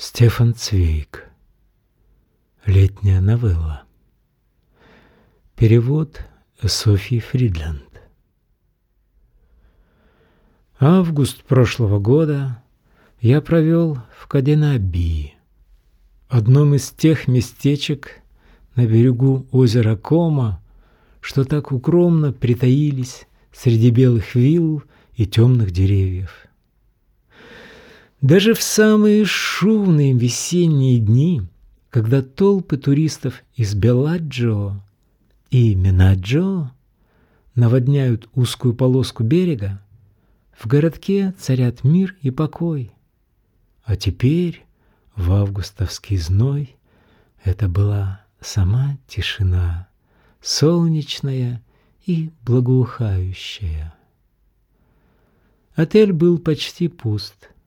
Стефан Цвейк. Летняя новелла. Перевод Софьи Фридленд. Август прошлого года я провел в Каденабии, одном из тех местечек на берегу озера Кома, что так укромно притаились среди белых вилл и темных деревьев. Даже в самые шумные весенние дни, когда толпы туристов из Беладжо и Минаджо наводняют узкую полоску берега, в городке царят мир и покой. А теперь, в августовский зной, это была сама тишина, солнечная и благоухающая. Отель был почти пуст —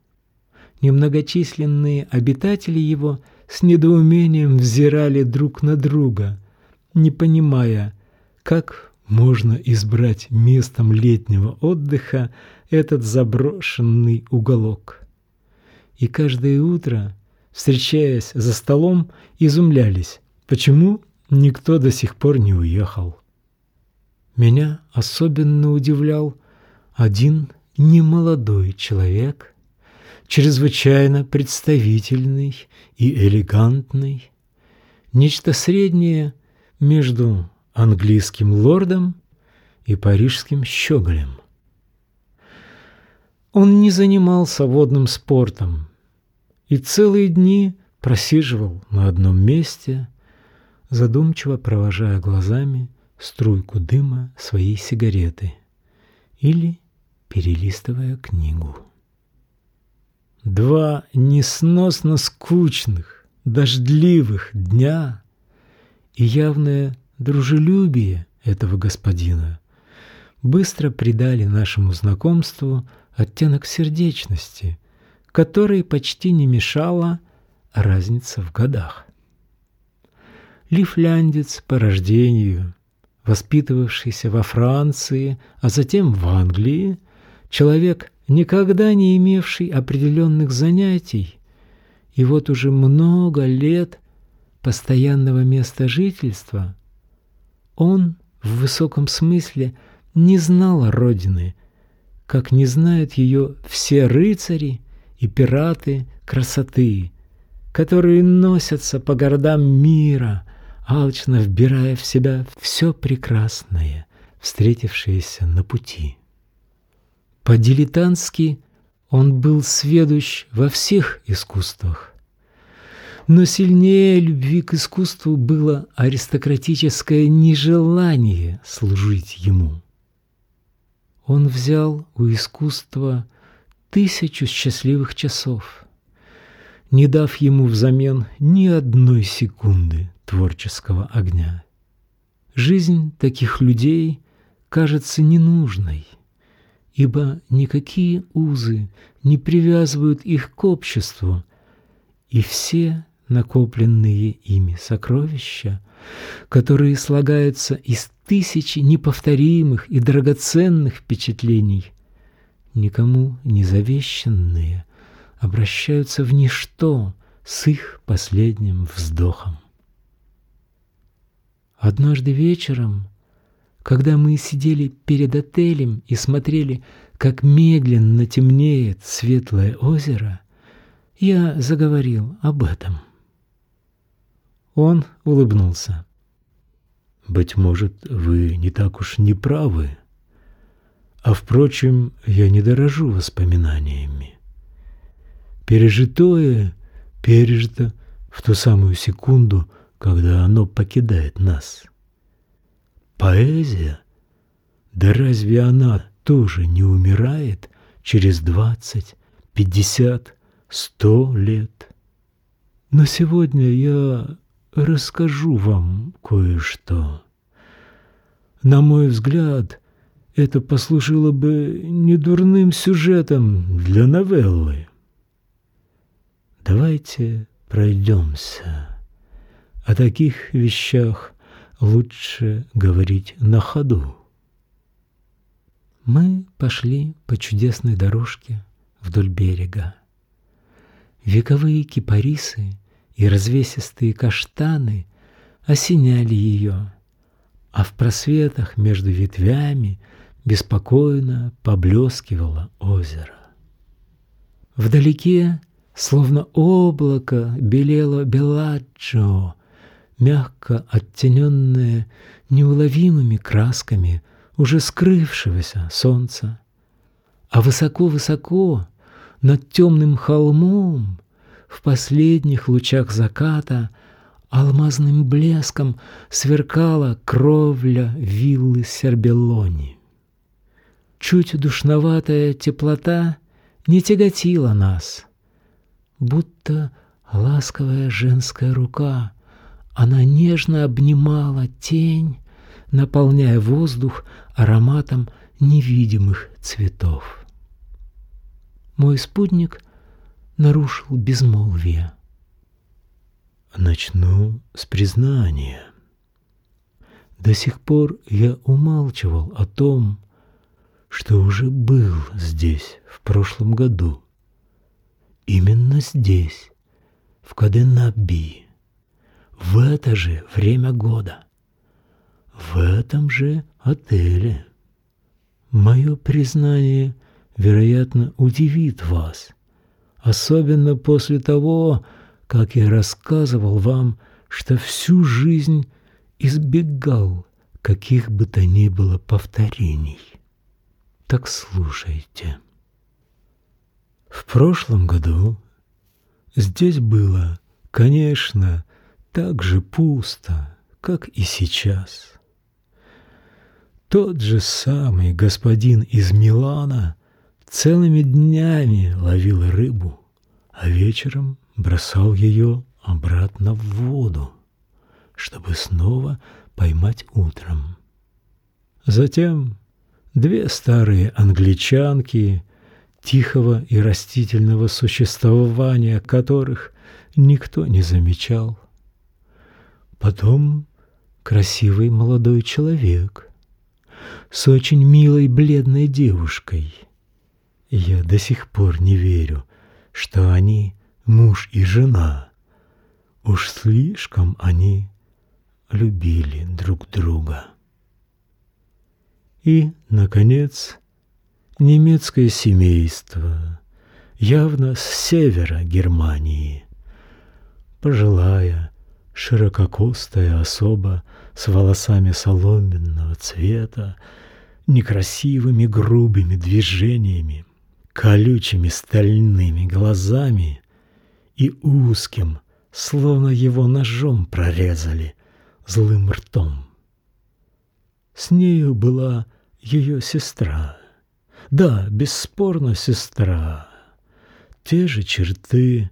Немногочисленные обитатели его с недоумением взирали друг на друга, не понимая, как можно избрать местом летнего отдыха этот заброшенный уголок. И каждое утро, встречаясь за столом, изумлялись, почему никто до сих пор не уехал. Меня особенно удивлял один немолодой человек, чрезвычайно представительный и элегантный, нечто среднее между английским лордом и парижским щеголем. Он не занимался водным спортом и целые дни просиживал на одном месте, задумчиво провожая глазами струйку дыма своей сигареты или перелистывая книгу. Два несносно скучных, дождливых дня и явное дружелюбие этого господина быстро придали нашему знакомству оттенок сердечности, который почти не мешала разница в годах. Лифляндец по рождению, воспитывавшийся во Франции, а затем в Англии, человек никогда не имевший определенных занятий, и вот уже много лет постоянного места жительства, он в высоком смысле не знал Родины, как не знают ее все рыцари и пираты красоты, которые носятся по городам мира, алчно вбирая в себя все прекрасное, встретившееся на пути. По-дилетантски он был сведущ во всех искусствах. Но сильнее любви к искусству было аристократическое нежелание служить ему. Он взял у искусства тысячу счастливых часов, не дав ему взамен ни одной секунды творческого огня. Жизнь таких людей кажется ненужной – ибо никакие узы не привязывают их к обществу, и все накопленные ими сокровища, которые слагаются из тысячи неповторимых и драгоценных впечатлений, никому не завещанные, обращаются в ничто с их последним вздохом. Однажды вечером когда мы сидели перед отелем и смотрели, как медленно темнеет светлое озеро, я заговорил об этом. Он улыбнулся. «Быть может, вы не так уж не правы. А, впрочем, я не дорожу воспоминаниями. Пережитое пережито в ту самую секунду, когда оно покидает нас». Поэзия? Да разве она тоже не умирает через двадцать, пятьдесят, сто лет? Но сегодня я расскажу вам кое-что. На мой взгляд, это послужило бы недурным сюжетом для новеллы. Давайте пройдемся. О таких вещах лучше говорить на ходу. Мы пошли по чудесной дорожке вдоль берега. Вековые кипарисы и развесистые каштаны осеняли ее, а в просветах между ветвями беспокойно поблескивало озеро. Вдалеке, словно облако, белело Беладжо, мягко оттененное неуловимыми красками уже скрывшегося солнца. А высоко-высоко над темным холмом в последних лучах заката алмазным блеском сверкала кровля виллы Сербелони. Чуть душноватая теплота не тяготила нас, будто ласковая женская рука, она нежно обнимала тень, наполняя воздух ароматом невидимых цветов. Мой спутник нарушил безмолвие. Начну с признания. До сих пор я умалчивал о том, что уже был здесь в прошлом году. Именно здесь, в Каденаби, в это же время года, в этом же отеле. Мое признание, вероятно, удивит вас, особенно после того, как я рассказывал вам, что всю жизнь избегал каких бы то ни было повторений. Так слушайте. В прошлом году здесь было, конечно, так же пусто, как и сейчас. Тот же самый господин из Милана целыми днями ловил рыбу, а вечером бросал ее обратно в воду, чтобы снова поймать утром. Затем две старые англичанки, тихого и растительного существования которых никто не замечал. Потом красивый молодой человек с очень милой бледной девушкой. Я до сих пор не верю, что они муж и жена. Уж слишком они любили друг друга. И, наконец, немецкое семейство, явно с севера Германии, пожилая, ширококостая особа с волосами соломенного цвета, некрасивыми грубыми движениями, колючими стальными глазами и узким, словно его ножом прорезали, злым ртом. С нею была ее сестра. Да, бесспорно, сестра. Те же черты,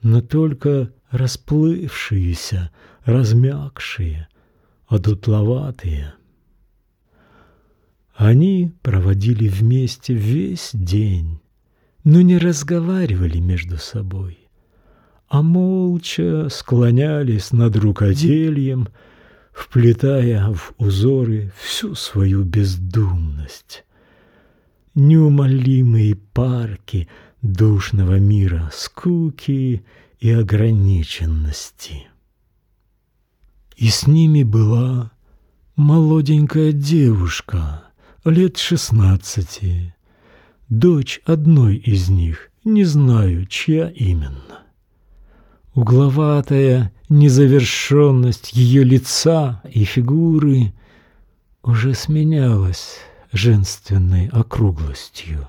но только расплывшиеся, размякшие, одутловатые. Они проводили вместе весь день, но не разговаривали между собой а молча склонялись над рукоделием, вплетая в узоры всю свою бездумность. Неумолимые парки душного мира скуки и ограниченности. И с ними была молоденькая девушка лет шестнадцати, дочь одной из них, не знаю, чья именно. Угловатая незавершенность ее лица и фигуры уже сменялась женственной округлостью.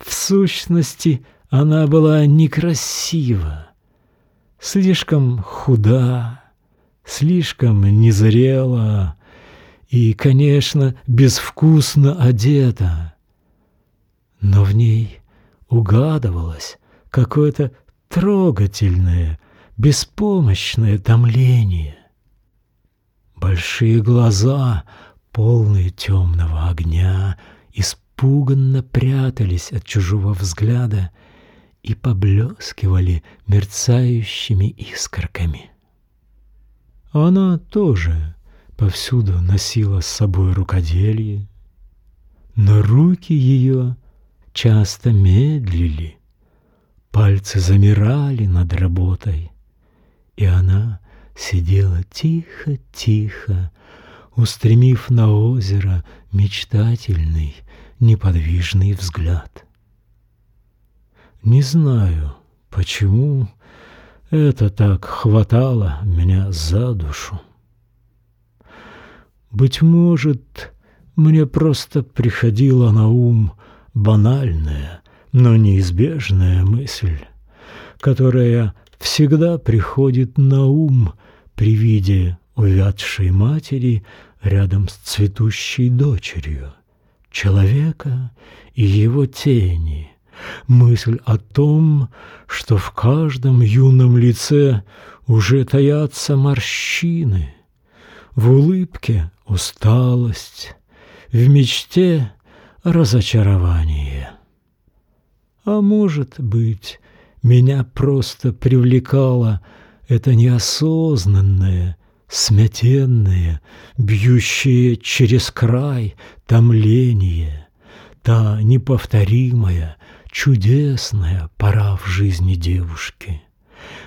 В сущности, она была некрасива, слишком худа, слишком незрела и, конечно, безвкусно одета. Но в ней угадывалось какое-то трогательное, беспомощное томление. Большие глаза, полные темного огня, испуганно прятались от чужого взгляда и поблескивали мерцающими искорками. Она тоже повсюду носила с собой рукоделие, но руки ее часто медлили, пальцы замирали над работой, и она сидела тихо-тихо, устремив на озеро мечтательный, неподвижный взгляд. Не знаю, почему это так хватало меня за душу. Быть может, мне просто приходила на ум банальная, но неизбежная мысль, которая всегда приходит на ум при виде увядшей матери рядом с цветущей дочерью, человека и его тени, мысль о том, что в каждом юном лице уже таятся морщины, в улыбке усталость, в мечте разочарование. А может быть, меня просто привлекало это неосознанное, смятенное, бьющее через край томление, та неповторимая, чудесная пора в жизни девушки,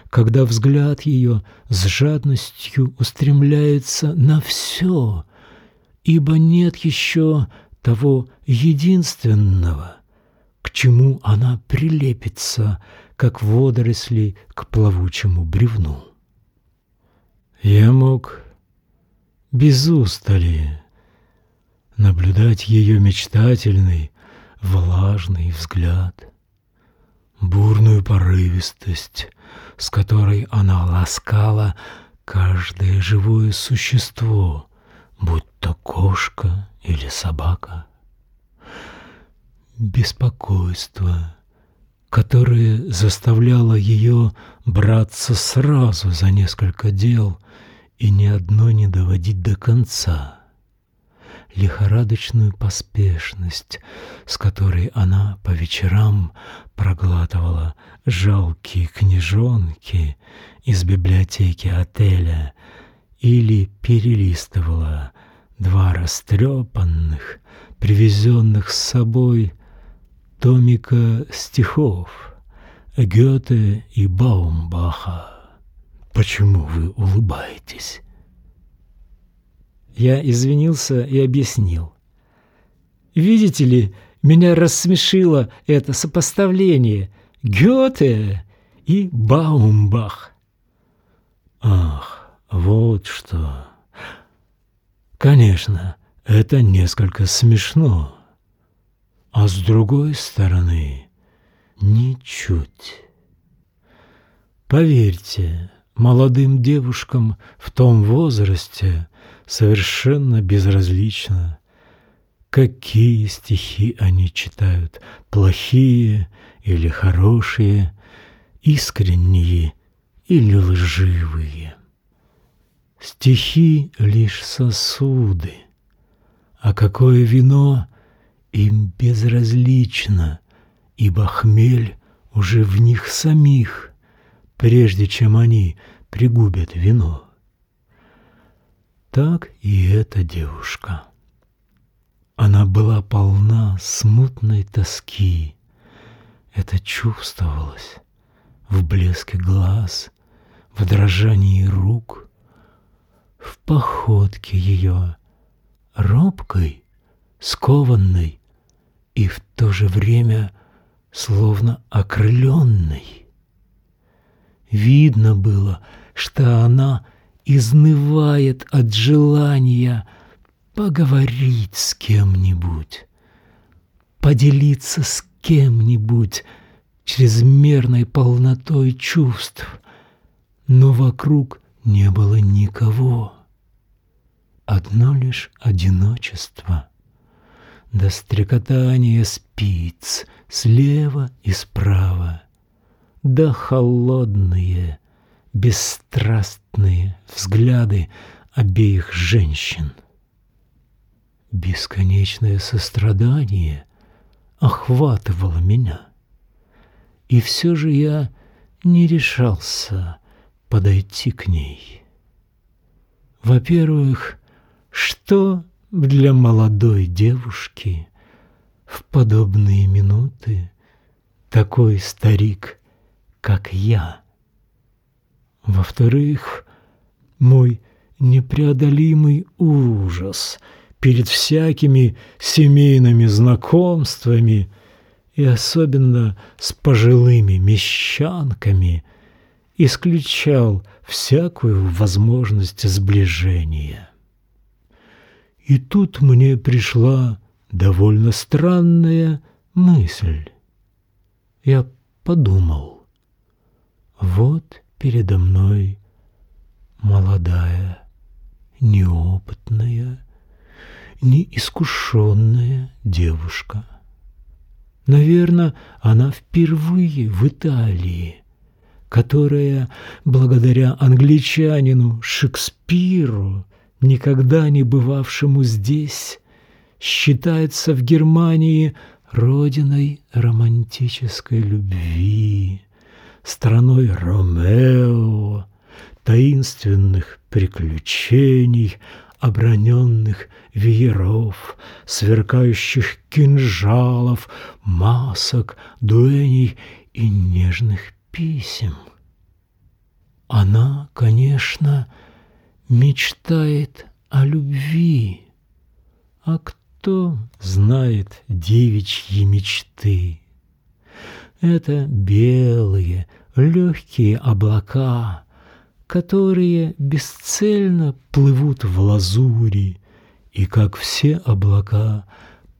когда взгляд ее с жадностью устремляется на все, ибо нет еще того единственного, к чему она прилепится, как водоросли к плавучему бревну. Я мог без устали наблюдать ее мечтательный, влажный взгляд, бурную порывистость, с которой она ласкала каждое живое существо, будь то кошка или собака беспокойство, которое заставляло ее браться сразу за несколько дел и ни одно не доводить до конца. Лихорадочную поспешность, с которой она по вечерам проглатывала жалкие книжонки из библиотеки отеля или перелистывала два растрепанных, привезенных с собой томика стихов Гёте и Баумбаха. Почему вы улыбаетесь? Я извинился и объяснил. Видите ли, меня рассмешило это сопоставление Гёте и Баумбах. Ах, вот что. Конечно, это несколько смешно. А с другой стороны, ничуть. Поверьте, молодым девушкам в том возрасте совершенно безразлично, какие стихи они читают, плохие или хорошие, искренние или лживые. Стихи — лишь сосуды, а какое вино им безразлично, ибо хмель уже в них самих, прежде чем они пригубят вино. Так и эта девушка. Она была полна смутной тоски. Это чувствовалось в блеске глаз, в дрожании рук, в походке ее, робкой, скованной, и в то же время словно окрыленной. Видно было, что она изнывает от желания поговорить с кем-нибудь, поделиться с кем-нибудь чрезмерной полнотой чувств, но вокруг не было никого. Одно лишь одиночество — до стрекотания спиц слева и справа, да холодные, бесстрастные взгляды обеих женщин. Бесконечное сострадание охватывало меня, и все же я не решался подойти к ней. Во-первых, что для молодой девушки в подобные минуты такой старик как я. Во-вторых, мой непреодолимый ужас перед всякими семейными знакомствами и особенно с пожилыми мещанками исключал всякую возможность сближения. И тут мне пришла довольно странная мысль. Я подумал, вот передо мной молодая, неопытная, неискушенная девушка. Наверное, она впервые в Италии, которая, благодаря англичанину Шекспиру, никогда не бывавшему здесь, считается в Германии родиной романтической любви, страной Ромео, таинственных приключений, оброненных вееров, сверкающих кинжалов, масок, дуэней и нежных писем. Она, конечно, мечтает о любви, а кто знает девичьи мечты? Это белые, легкие облака, которые бесцельно плывут в лазури, и, как все облака,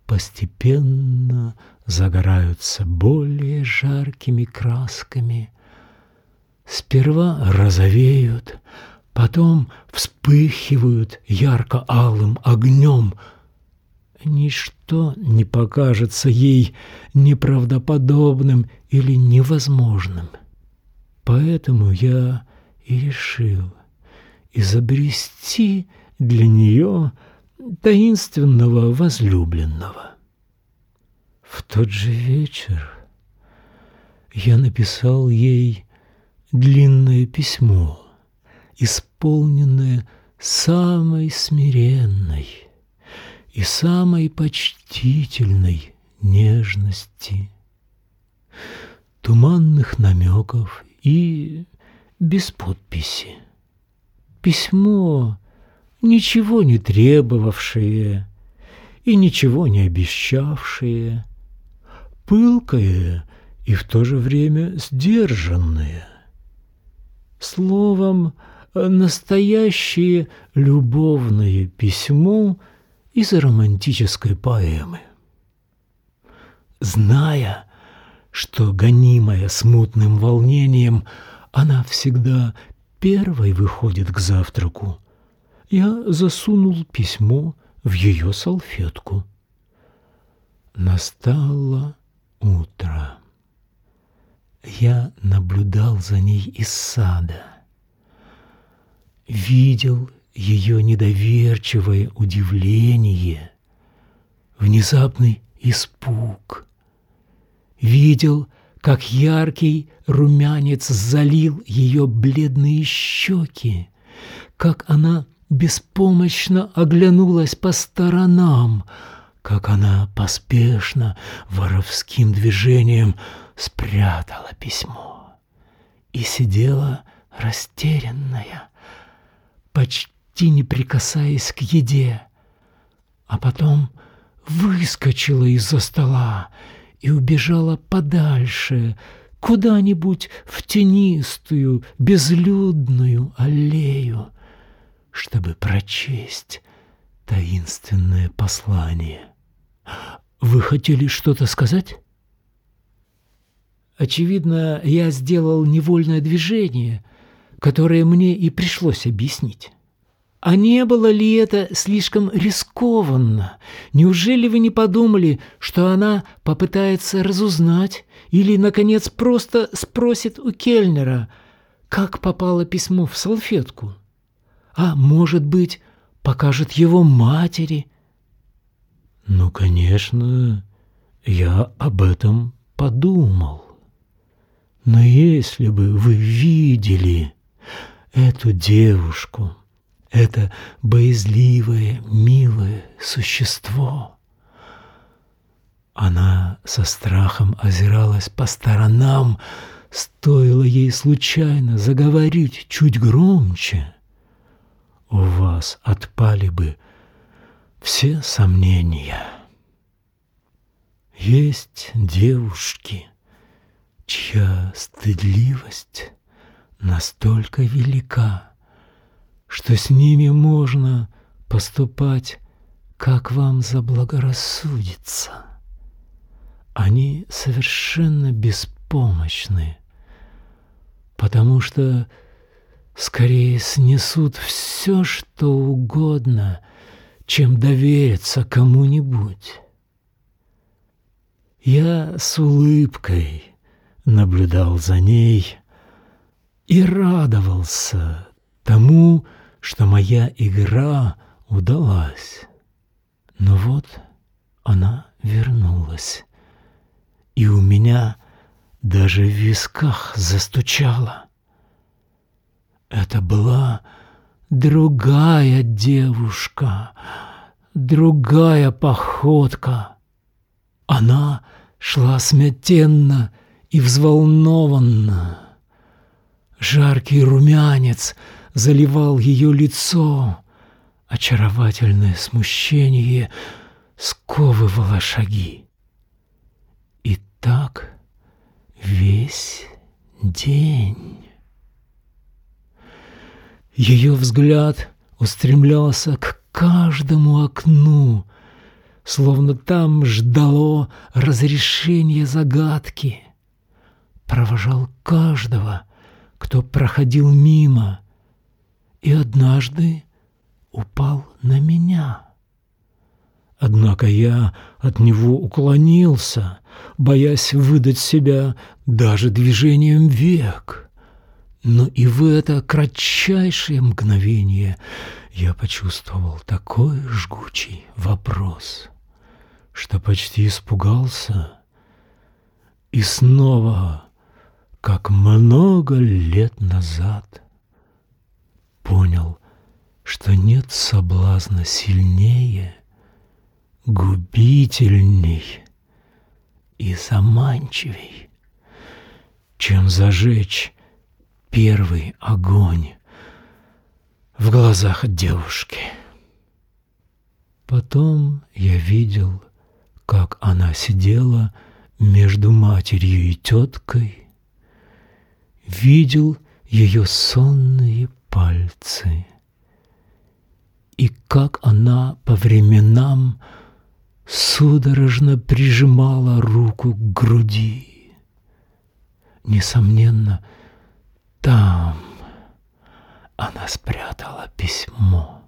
постепенно загораются более жаркими красками. Сперва розовеют, потом вспыхивают ярко-алым огнем. Ничто не покажется ей неправдоподобным или невозможным. Поэтому я и решил изобрести для нее таинственного возлюбленного. В тот же вечер я написал ей длинное письмо, исполненное самой смиренной и самой почтительной нежности, туманных намеков и без подписи. Письмо, ничего не требовавшее и ничего не обещавшее, пылкое и в то же время сдержанное. Словом, настоящее любовное письмо из романтической поэмы. Зная, что, гонимая смутным волнением, она всегда первой выходит к завтраку. Я засунул письмо в ее салфетку. Настало утро. Я наблюдал за ней из сада. Видел ее недоверчивое удивление, внезапный испуг. Видел, как яркий румянец залил ее бледные щеки, как она беспомощно оглянулась по сторонам, как она поспешно воровским движением спрятала письмо и сидела растерянная, почти не прикасаясь к еде, а потом выскочила из-за стола и убежала подальше, куда-нибудь в тенистую, безлюдную аллею, чтобы прочесть таинственное послание. Вы хотели что-то сказать? Очевидно, я сделал невольное движение, которое мне и пришлось объяснить. А не было ли это слишком рискованно? Неужели вы не подумали, что она попытается разузнать или, наконец, просто спросит у Кельнера, как попало письмо в салфетку? А, может быть, покажет его матери? Ну, конечно, я об этом подумал. Но если бы вы видели эту девушку, это боязливое, милое существо. Она со страхом озиралась по сторонам, стоило ей случайно заговорить чуть громче, у вас отпали бы все сомнения. Есть девушки, чья стыдливость настолько велика, что с ними можно поступать, как вам заблагорассудится. Они совершенно беспомощны, потому что скорее снесут все, что угодно, чем довериться кому-нибудь. Я с улыбкой наблюдал за ней и радовался тому, что моя игра удалась. Но вот она вернулась, и у меня даже в висках застучало. Это была другая девушка, другая походка. Она шла смятенно и взволнованно. Жаркий румянец заливал ее лицо, очаровательное смущение сковывало шаги. И так весь день. Ее взгляд устремлялся к каждому окну, словно там ждало разрешения загадки. Провожал каждого, кто проходил мимо, и однажды упал на меня. Однако я от него уклонился, боясь выдать себя даже движением век. Но и в это кратчайшее мгновение я почувствовал такой жгучий вопрос, что почти испугался и снова, как много лет назад, понял, что нет соблазна сильнее, губительней и заманчивей, чем зажечь первый огонь в глазах девушки. Потом я видел, как она сидела между матерью и теткой, видел ее сонные пальцы и как она по временам судорожно прижимала руку к груди. Несомненно, там она спрятала письмо.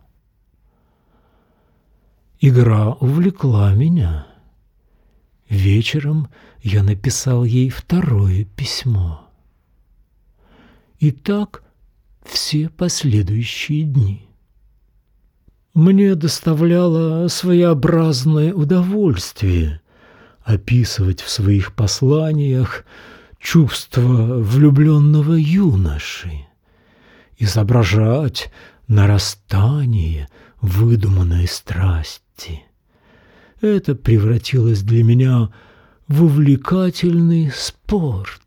Игра увлекла меня. Вечером я написал ей второе письмо. И так все последующие дни. Мне доставляло своеобразное удовольствие описывать в своих посланиях чувства влюбленного юноши, изображать нарастание выдуманной страсти. Это превратилось для меня в увлекательный спорт.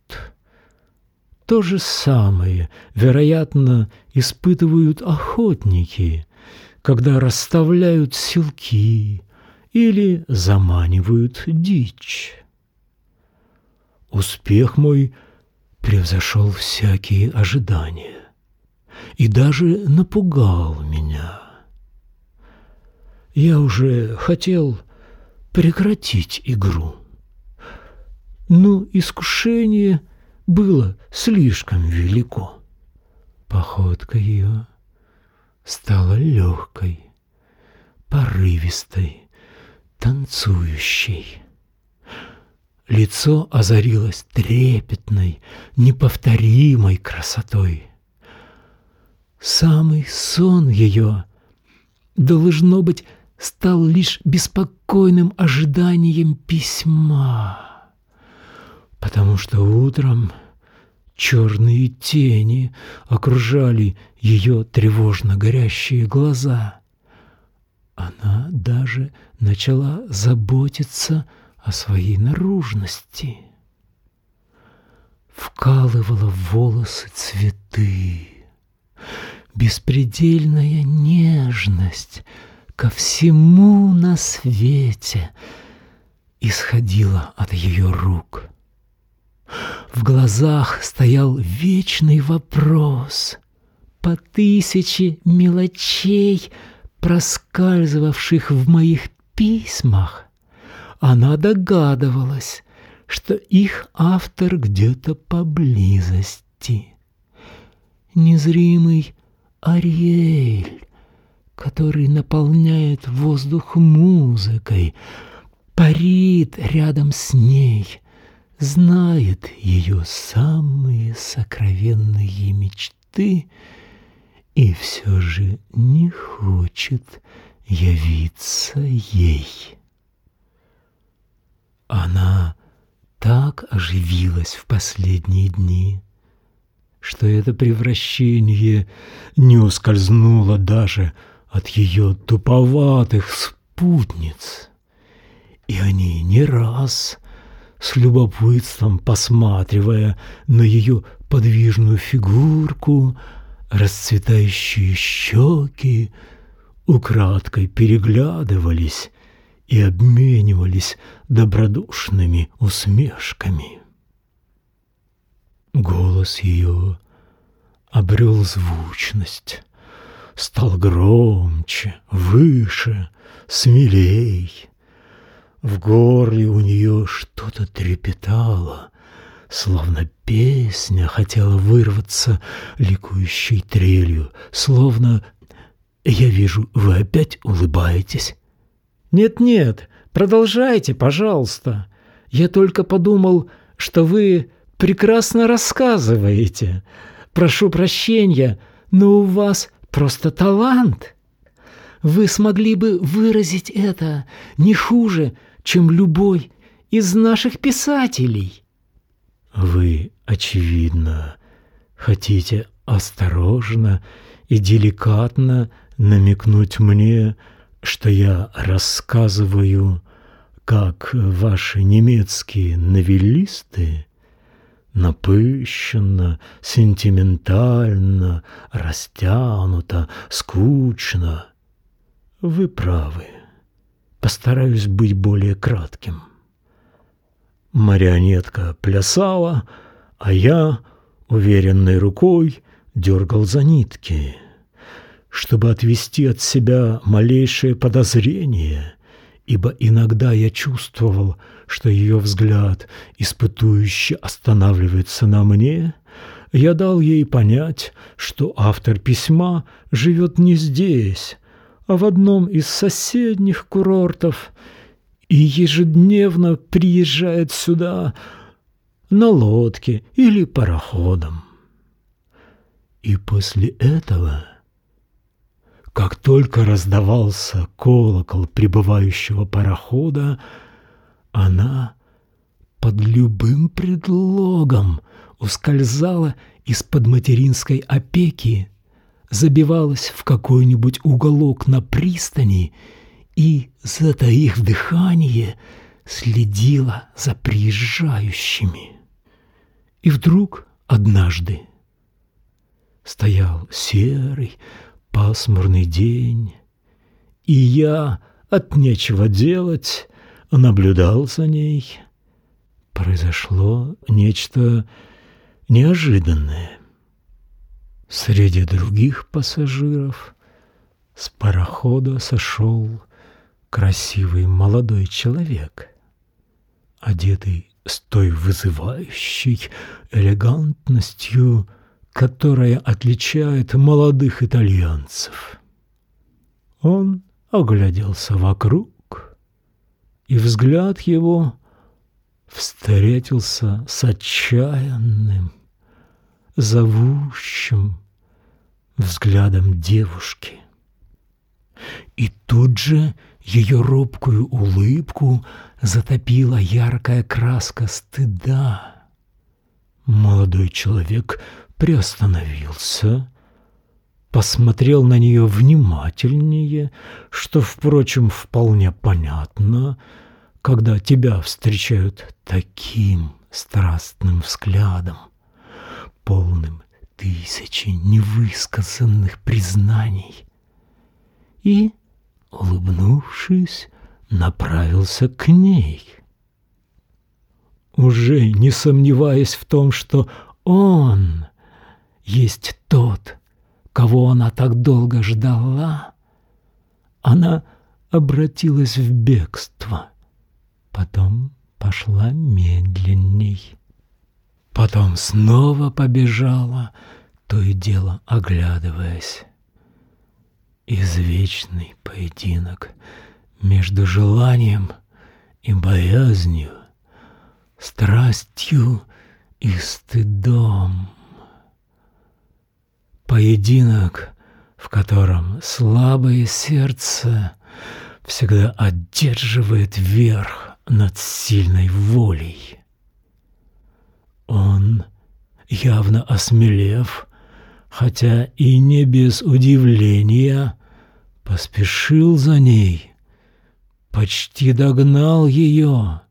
То же самое, вероятно, испытывают охотники, когда расставляют селки или заманивают дичь. Успех мой превзошел всякие ожидания и даже напугал меня. Я уже хотел прекратить игру, но искушение было слишком велико. Походка ее стала легкой, порывистой, танцующей. Лицо озарилось трепетной, неповторимой красотой. Самый сон ее, должно быть, стал лишь беспокойным ожиданием письма, потому что утром черные тени окружали ее тревожно горящие глаза. Она даже начала заботиться о своей наружности. вкалывала в волосы цветы. Беспредельная нежность ко всему на свете исходила от ее рук. В глазах стоял вечный вопрос по тысяче мелочей, проскальзывавших в моих письмах. Она догадывалась, что их автор где-то поблизости. Незримый Ариэль, который наполняет воздух музыкой, парит рядом с ней, знает ее самые сокровенные мечты и все же не хочет явиться ей. Она так оживилась в последние дни, что это превращение не ускользнуло даже от ее туповатых спутниц. И они не раз, с любопытством посматривая на ее подвижную фигурку, расцветающие щеки, украдкой переглядывались и обменивались добродушными усмешками. Голос ее обрел звучность, стал громче, выше, смелей. В горле у нее что-то трепетало, словно песня хотела вырваться ликующей трелью, словно «Я вижу, вы опять улыбаетесь». «Нет-нет, продолжайте, пожалуйста. Я только подумал, что вы прекрасно рассказываете. Прошу прощения, но у вас просто талант. Вы смогли бы выразить это не хуже, чем любой из наших писателей». «Вы, очевидно, хотите осторожно и деликатно намекнуть мне, что я рассказываю, как ваши немецкие новеллисты напыщенно, сентиментально, растянуто, скучно. Вы правы. Постараюсь быть более кратким. Марионетка плясала, а я уверенной рукой дергал за нитки чтобы отвести от себя малейшее подозрение, ибо иногда я чувствовал, что ее взгляд испытующе останавливается на мне, я дал ей понять, что автор письма живет не здесь, а в одном из соседних курортов и ежедневно приезжает сюда на лодке или пароходом. И после этого как только раздавался колокол прибывающего парохода, она под любым предлогом ускользала из-под материнской опеки, забивалась в какой-нибудь уголок на пристани и, затаив дыхание, следила за приезжающими. И вдруг однажды стоял серый, пасмурный день, и я от нечего делать наблюдал за ней. Произошло нечто неожиданное. Среди других пассажиров с парохода сошел красивый молодой человек, одетый с той вызывающей элегантностью, которая отличает молодых итальянцев. Он огляделся вокруг, и взгляд его встретился с отчаянным, зовущим взглядом девушки. И тут же ее робкую улыбку затопила яркая краска стыда. Молодой человек приостановился, посмотрел на нее внимательнее, что, впрочем, вполне понятно, когда тебя встречают таким страстным взглядом, полным тысячи невысказанных признаний, и, улыбнувшись, направился к ней. Уже не сомневаясь в том, что он есть тот, кого она так долго ждала, она обратилась в бегство, потом пошла медленней. Потом снова побежала, то и дело оглядываясь. Извечный поединок между желанием и боязнью, страстью и стыдом. Поединок, в котором слабое сердце всегда одерживает верх над сильной волей. Он, явно осмелев, хотя и не без удивления, поспешил за ней, почти догнал ее.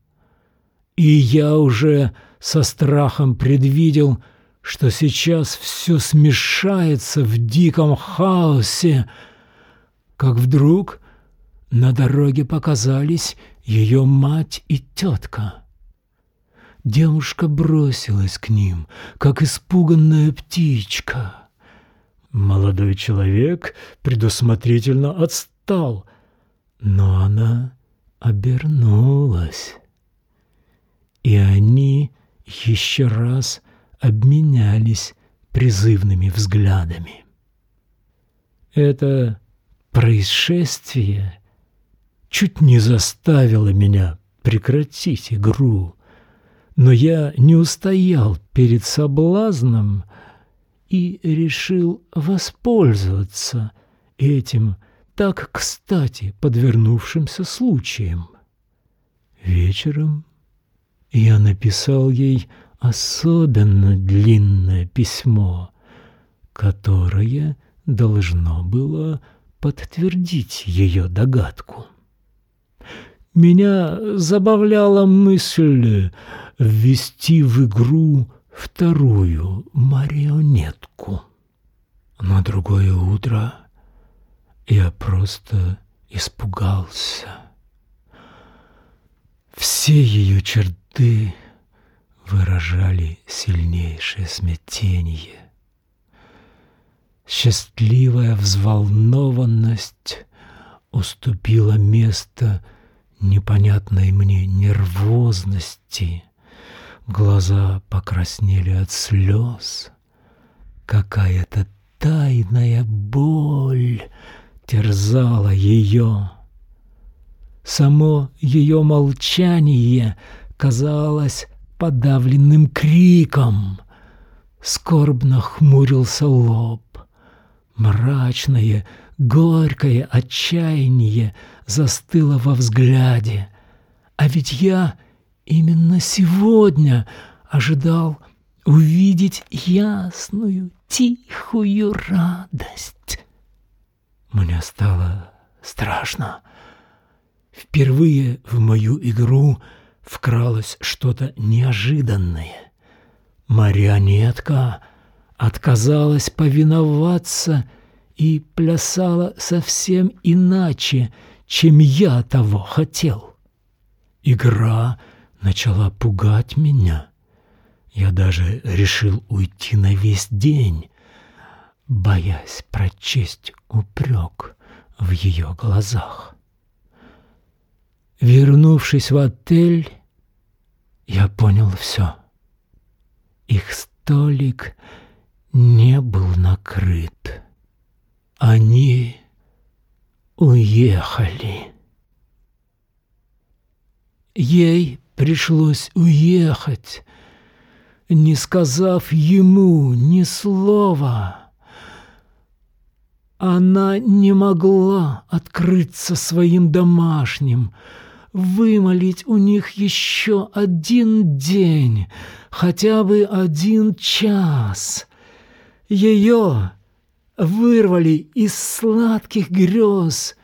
И я уже со страхом предвидел, что сейчас все смешается в диком хаосе, как вдруг на дороге показались ее мать и тетка. Девушка бросилась к ним, как испуганная птичка. Молодой человек предусмотрительно отстал, но она обернулась. И они еще раз обменялись призывными взглядами. Это происшествие чуть не заставило меня прекратить игру но я не устоял перед соблазном и решил воспользоваться этим так кстати подвернувшимся случаем. Вечером я написал ей особенно длинное письмо, которое должно было подтвердить ее догадку. Меня забавляла мысль ввести в игру вторую марионетку. На другое утро я просто испугался. Все ее черты выражали сильнейшее смятение. Счастливая взволнованность уступила место непонятной мне нервозности — Глаза покраснели от слез. Какая-то тайная боль терзала ее. Само ее молчание казалось подавленным криком. Скорбно хмурился лоб. Мрачное, горькое отчаяние застыло во взгляде. А ведь я Именно сегодня ожидал увидеть ясную, тихую радость. Мне стало страшно. Впервые в мою игру вкралось что-то неожиданное. Марионетка отказалась повиноваться и плясала совсем иначе, чем я того хотел. Игра — начала пугать меня. Я даже решил уйти на весь день, боясь прочесть упрек в ее глазах. Вернувшись в отель, я понял все. Их столик не был накрыт. Они уехали. Ей пришлось уехать, не сказав ему ни слова. Она не могла открыться своим домашним, вымолить у них еще один день, хотя бы один час. Ее вырвали из сладких грез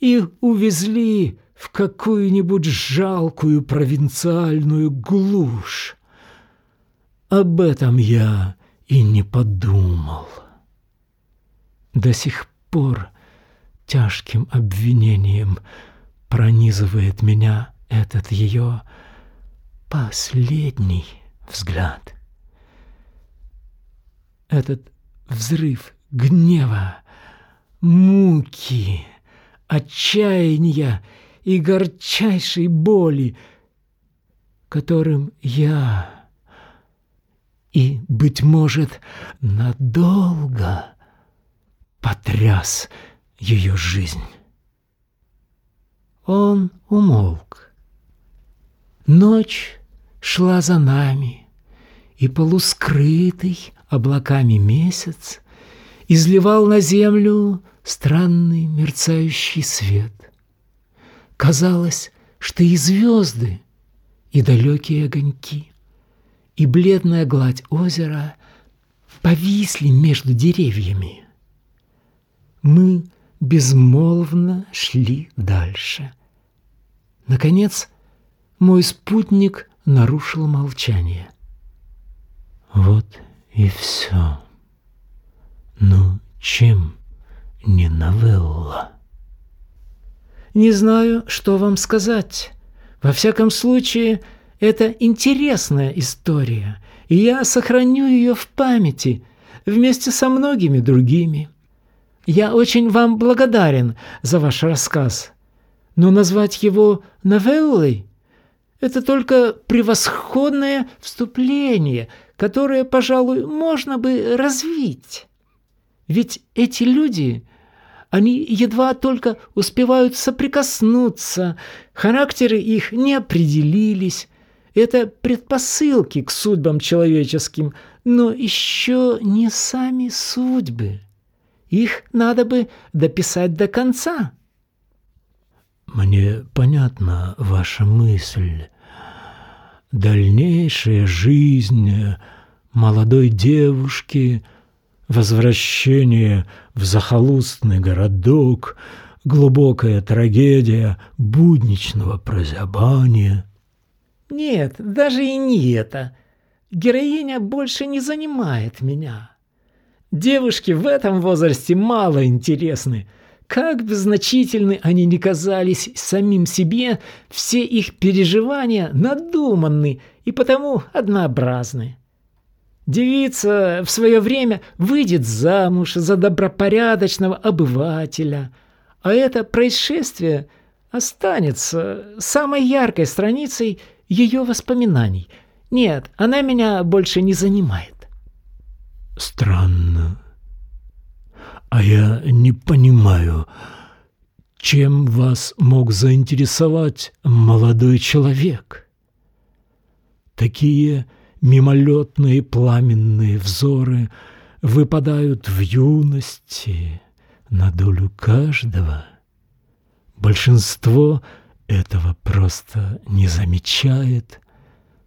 и увезли в какую-нибудь жалкую провинциальную глушь. об этом я и не подумал. До сих пор тяжким обвинением пронизывает меня этот ее последний взгляд. Этот взрыв гнева, муки, отчаяния и горчайшей боли, которым я и, быть может, надолго потряс ее жизнь. Он умолк. Ночь шла за нами, и полускрытый облаками месяц изливал на землю странный мерцающий свет. Казалось, что и звезды, и далекие огоньки, и бледная гладь озера повисли между деревьями. Мы безмолвно шли дальше. Наконец, мой спутник нарушил молчание. Вот и все. Ну, чем не новелла? Не знаю, что вам сказать. Во всяком случае, это интересная история, и я сохраню ее в памяти вместе со многими другими. Я очень вам благодарен за ваш рассказ, но назвать его новеллой – это только превосходное вступление, которое, пожалуй, можно бы развить. Ведь эти люди – они едва только успевают соприкоснуться, характеры их не определились. Это предпосылки к судьбам человеческим, но еще не сами судьбы. Их надо бы дописать до конца. Мне понятна ваша мысль. Дальнейшая жизнь молодой девушки – Возвращение в захолустный городок, глубокая трагедия будничного прозябания. Нет, даже и не это. Героиня больше не занимает меня. Девушки в этом возрасте мало интересны. Как бы значительны они ни казались самим себе, все их переживания надуманны и потому однообразны. Девица в свое время выйдет замуж за добропорядочного обывателя, а это происшествие останется самой яркой страницей ее воспоминаний. Нет, она меня больше не занимает. Странно. А я не понимаю, чем вас мог заинтересовать молодой человек? Такие мимолетные пламенные взоры выпадают в юности на долю каждого. Большинство этого просто не замечает,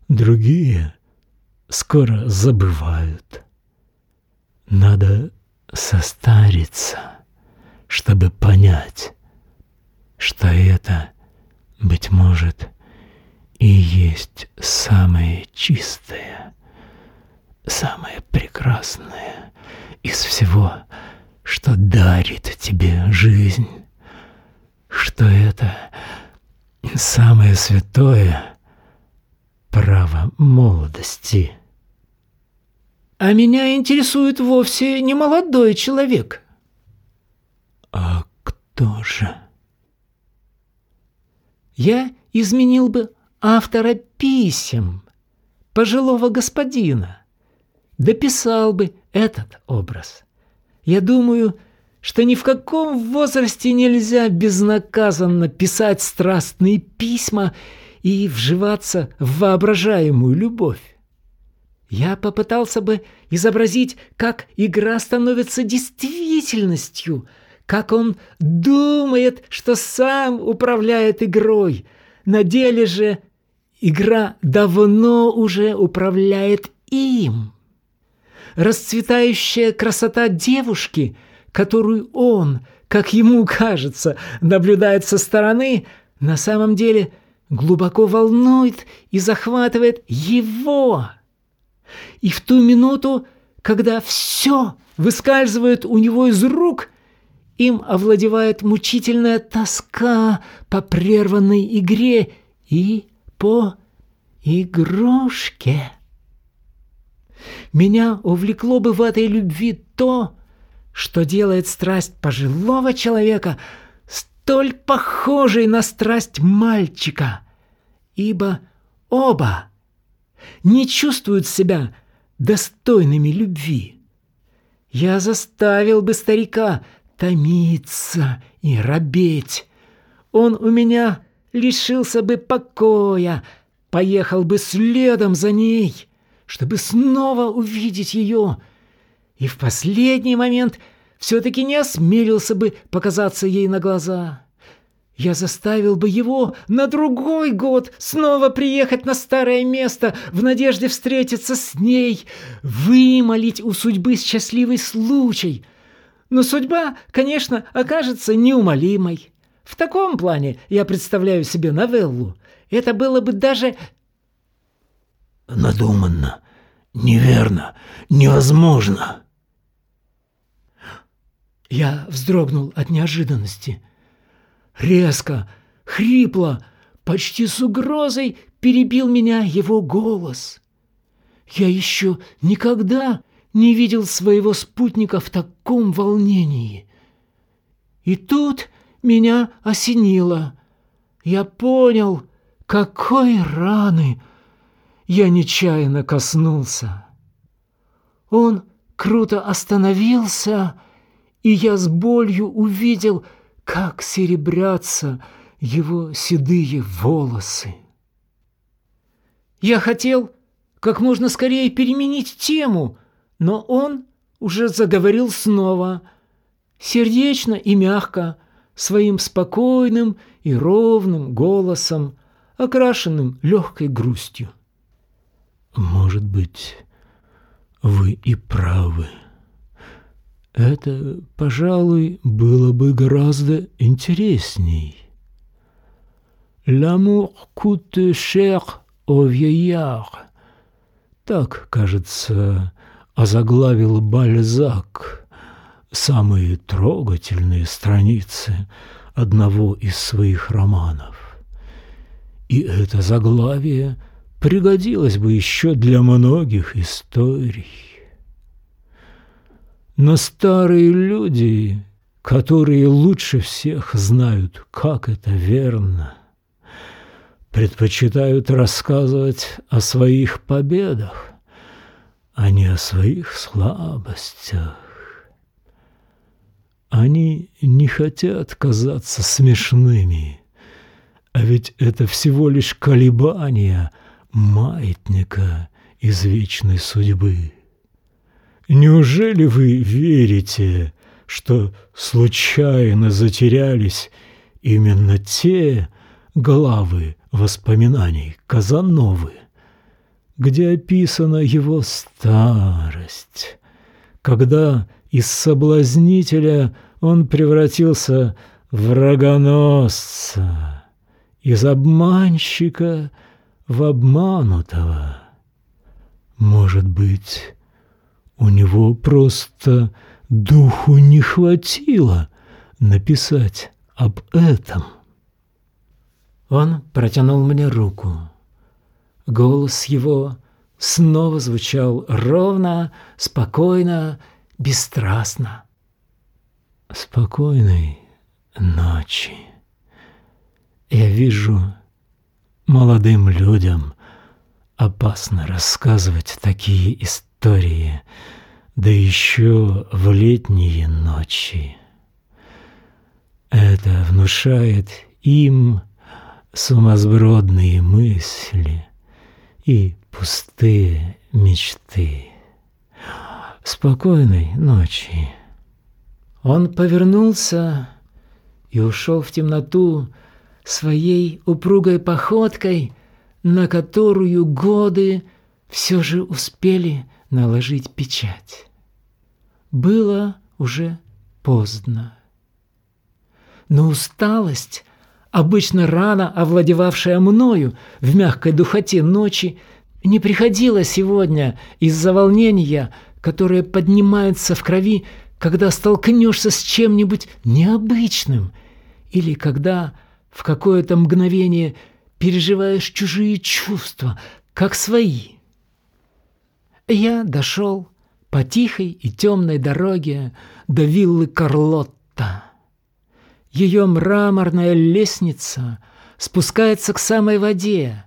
другие скоро забывают. Надо состариться, чтобы понять, что это, быть может, и есть самое чистое, самое прекрасное из всего, что дарит тебе жизнь, что это самое святое право молодости. А меня интересует вовсе не молодой человек. А кто же? Я изменил бы автора писем, пожилого господина, дописал бы этот образ. Я думаю, что ни в каком возрасте нельзя безнаказанно писать страстные письма и вживаться в воображаемую любовь. Я попытался бы изобразить, как игра становится действительностью, как он думает, что сам управляет игрой. На деле же Игра давно уже управляет им. Расцветающая красота девушки, которую он, как ему кажется, наблюдает со стороны, на самом деле глубоко волнует и захватывает его. И в ту минуту, когда все выскальзывает у него из рук, им овладевает мучительная тоска по прерванной игре и по игрушке. Меня увлекло бы в этой любви то, что делает страсть пожилого человека столь похожей на страсть мальчика, ибо оба не чувствуют себя достойными любви. Я заставил бы старика томиться и робеть. Он у меня лишился бы покоя, поехал бы следом за ней, чтобы снова увидеть ее, и в последний момент все-таки не осмелился бы показаться ей на глаза. Я заставил бы его на другой год снова приехать на старое место в надежде встретиться с ней, вымолить у судьбы счастливый случай. Но судьба, конечно, окажется неумолимой. В таком плане я представляю себе новеллу. Это было бы даже... Надуманно, неверно, невозможно. Я вздрогнул от неожиданности. Резко, хрипло, почти с угрозой перебил меня его голос. Я еще никогда не видел своего спутника в таком волнении. И тут меня осенило. Я понял, какой раны я нечаянно коснулся. Он круто остановился, и я с болью увидел, как серебрятся его седые волосы. Я хотел как можно скорее переменить тему, но он уже заговорил снова, сердечно и мягко, своим спокойным и ровным голосом, окрашенным легкой грустью. «Может быть, вы и правы. Это, пожалуй, было бы гораздо интересней. «L'amour coûte cher au vieillard». Так, кажется, озаглавил Бальзак самые трогательные страницы одного из своих романов. И это заглавие пригодилось бы еще для многих историй. Но старые люди, которые лучше всех знают, как это верно, предпочитают рассказывать о своих победах, а не о своих слабостях. Они не хотят казаться смешными, а ведь это всего лишь колебания маятника из вечной судьбы. Неужели вы верите, что случайно затерялись именно те главы воспоминаний Казановы, где описана его старость, когда из соблазнителя он превратился в врагоносца, из обманщика в обманутого. Может быть, у него просто духу не хватило написать об этом. Он протянул мне руку. Голос его снова звучал ровно, спокойно бесстрастно. Спокойной ночи. Я вижу, молодым людям опасно рассказывать такие истории, да еще в летние ночи. Это внушает им сумасбродные мысли и пустые мечты. Спокойной ночи. Он повернулся и ушел в темноту своей упругой походкой, на которую годы все же успели наложить печать. Было уже поздно. Но усталость, обычно рано овладевавшая мною в мягкой духоте ночи, не приходило сегодня из-за волнения, которое поднимается в крови, когда столкнешься с чем-нибудь необычным или когда в какое-то мгновение переживаешь чужие чувства, как свои. Я дошел по тихой и темной дороге до виллы Карлотта. Ее мраморная лестница спускается к самой воде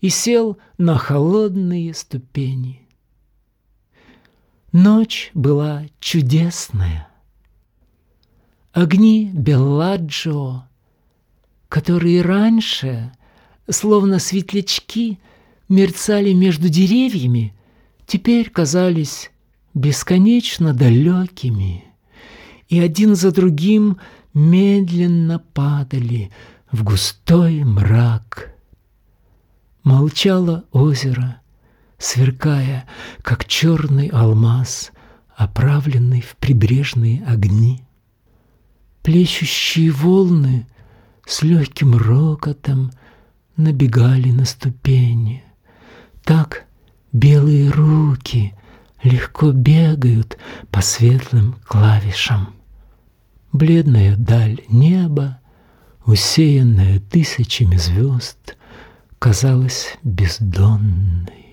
и сел на холодные ступени. Ночь была чудесная. Огни Белладжо, которые раньше, словно светлячки, мерцали между деревьями, теперь казались бесконечно далекими, и один за другим медленно падали в густой мрак. Молчало озеро, сверкая, как черный алмаз, оправленный в прибрежные огни. Плещущие волны с легким рокотом набегали на ступени. Так белые руки легко бегают по светлым клавишам. Бледная даль неба, усеянная тысячами звезд, казалась бездонной.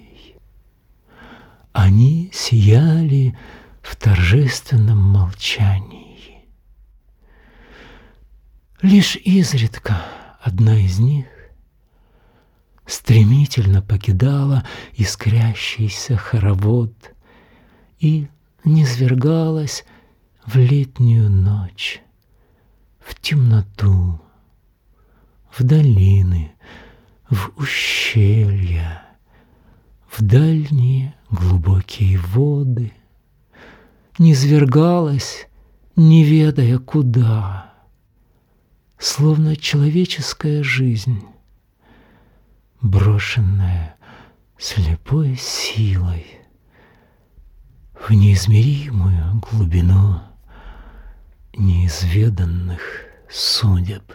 Они сияли в торжественном молчании. Лишь изредка одна из них стремительно покидала искрящийся хоровод и низвергалась в летнюю ночь, в темноту, в долины, в ущелья, в дальние глубокие воды, низвергалась, не ведая куда, словно человеческая жизнь, брошенная слепой силой в неизмеримую глубину неизведанных судеб.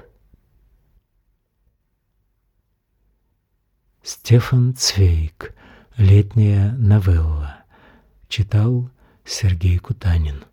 Стефан Цвейк. Летняя новелла. Читал Сергей Кутанин.